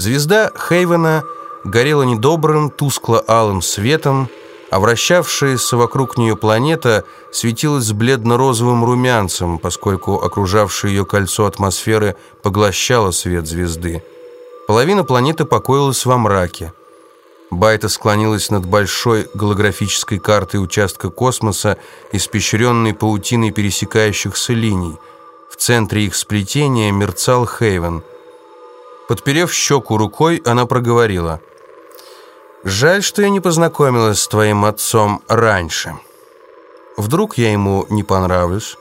Звезда Хейвена горела недобрым, тускло-алым светом, а вращавшаяся вокруг нее планета светилась бледно-розовым румянцем, поскольку окружавшее ее кольцо атмосферы поглощало свет звезды. Половина планеты покоилась во мраке. Байта склонилась над большой голографической картой участка космоса, испещренной паутиной пересекающихся линий. В центре их сплетения мерцал Хейвен. Подперев щеку рукой, она проговорила. «Жаль, что я не познакомилась с твоим отцом раньше. Вдруг я ему не понравлюсь?»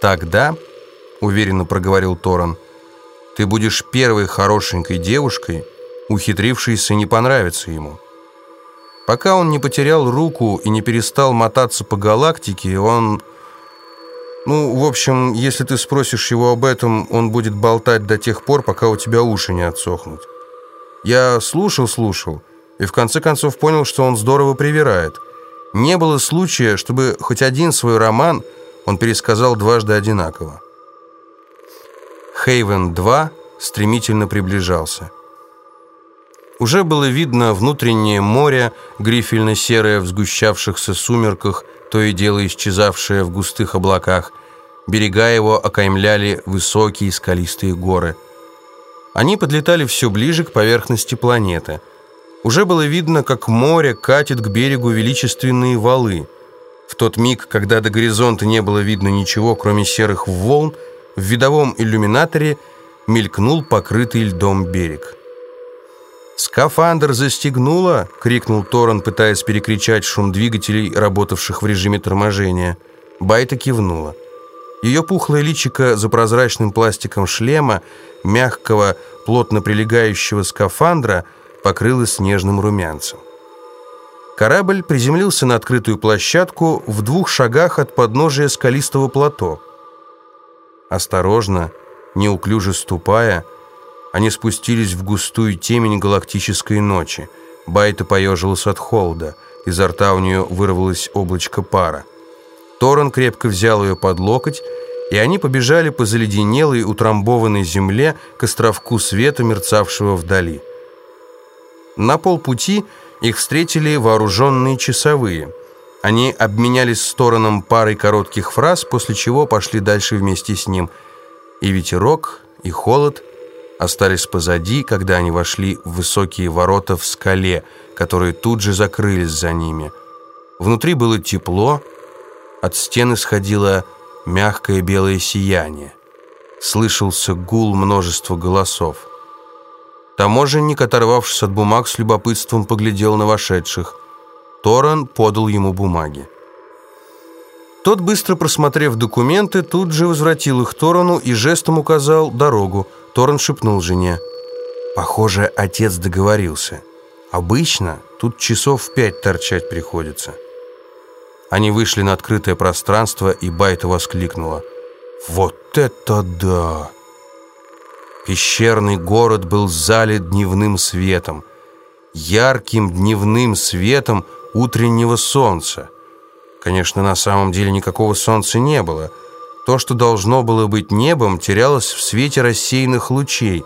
«Тогда», — уверенно проговорил Торан, — «ты будешь первой хорошенькой девушкой, ухитрившийся не понравиться ему. Пока он не потерял руку и не перестал мотаться по галактике, он... Ну, в общем, если ты спросишь его об этом, он будет болтать до тех пор, пока у тебя уши не отсохнут. Я слушал-слушал, и в конце концов понял, что он здорово привирает. Не было случая, чтобы хоть один свой роман он пересказал дважды одинаково. Хейвен 2 стремительно приближался. Уже было видно внутреннее море, грифельно-серое в сгущавшихся сумерках, то и дело исчезавшее в густых облаках. Берега его окаймляли высокие скалистые горы. Они подлетали все ближе к поверхности планеты. Уже было видно, как море катит к берегу величественные валы. В тот миг, когда до горизонта не было видно ничего, кроме серых волн, в видовом иллюминаторе мелькнул покрытый льдом берег. «Скафандр застегнула!» — крикнул Торан, пытаясь перекричать шум двигателей, работавших в режиме торможения. Байта кивнула. Ее пухлое личико за прозрачным пластиком шлема, мягкого, плотно прилегающего скафандра, покрылось снежным румянцем. Корабль приземлился на открытую площадку в двух шагах от подножия скалистого плато. Осторожно, неуклюже ступая, они спустились в густую темень галактической ночи. Байта поежилась от холода. Изо рта у нее вырвалось облачко пара. Торан крепко взял ее под локоть, и они побежали по заледенелой, утрамбованной земле к островку света, мерцавшего вдали. На полпути их встретили вооруженные часовые. Они обменялись стороном парой коротких фраз, после чего пошли дальше вместе с ним. И ветерок, и холод – остались позади, когда они вошли в высокие ворота в скале, которые тут же закрылись за ними. Внутри было тепло, от стен исходило мягкое белое сияние. Слышался гул множества голосов. Таможенник, оторвавшись от бумаг, с любопытством поглядел на вошедших. Торан подал ему бумаги. Тот, быстро просмотрев документы, тут же возвратил их Торану и жестом указал дорогу – Торрен шепнул жене. «Похоже, отец договорился. Обычно тут часов в пять торчать приходится». Они вышли на открытое пространство, и Байта воскликнула. «Вот это да!» Пещерный город был залит дневным светом. Ярким дневным светом утреннего солнца. Конечно, на самом деле никакого солнца не было – то, что должно было быть небом, терялось в свете рассеянных лучей.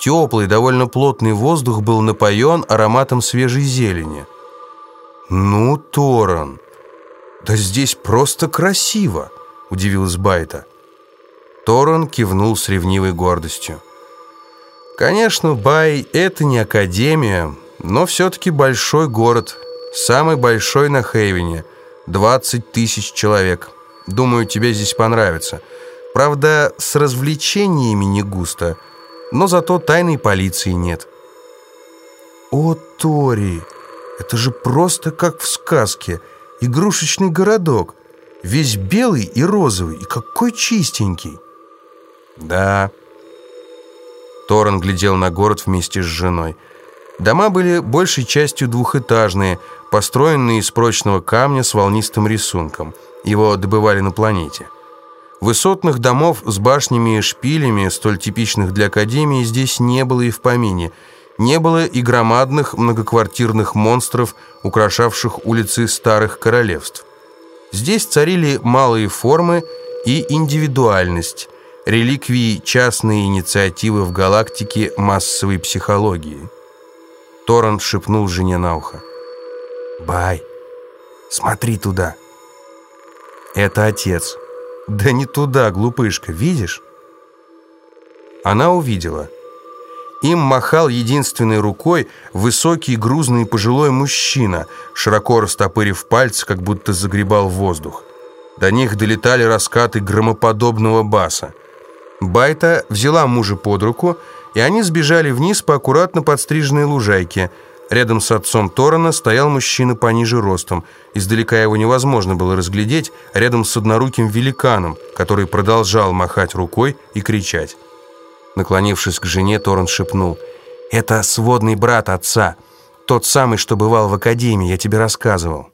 Теплый, довольно плотный воздух был напоен ароматом свежей зелени. «Ну, Торан, да здесь просто красиво!» – удивилась Байта. Торан кивнул с ревнивой гордостью. «Конечно, Бай – это не академия, но все-таки большой город, самый большой на Хейвене, 20 тысяч человек». Думаю, тебе здесь понравится. Правда, с развлечениями не густо, но зато тайной полиции нет. О, Тори, это же просто как в сказке. Игрушечный городок. Весь белый и розовый, и какой чистенький. Да. Торрен глядел на город вместе с женой. Дома были большей частью двухэтажные, построенные из прочного камня с волнистым рисунком – его добывали на планете. Высотных домов с башнями и шпилями, столь типичных для Академии, здесь не было и в помине. Не было и громадных многоквартирных монстров, украшавших улицы старых королевств. Здесь царили малые формы и индивидуальность. реликвии частной инициативы в галактике массовой психологии. Торрен шепнул жене на ухо. «Бай, смотри туда». «Это отец». «Да не туда, глупышка, видишь?» Она увидела. Им махал единственной рукой высокий грузный пожилой мужчина, широко растопырив пальцы, как будто загребал воздух. До них долетали раскаты громоподобного баса. Байта взяла мужа под руку, и они сбежали вниз по аккуратно подстриженной лужайке. Рядом с отцом Торана стоял мужчина пониже ростом. Издалека его невозможно было разглядеть, рядом с одноруким великаном, который продолжал махать рукой и кричать. Наклонившись к жене, Торрен шепнул. «Это сводный брат отца, тот самый, что бывал в академии, я тебе рассказывал».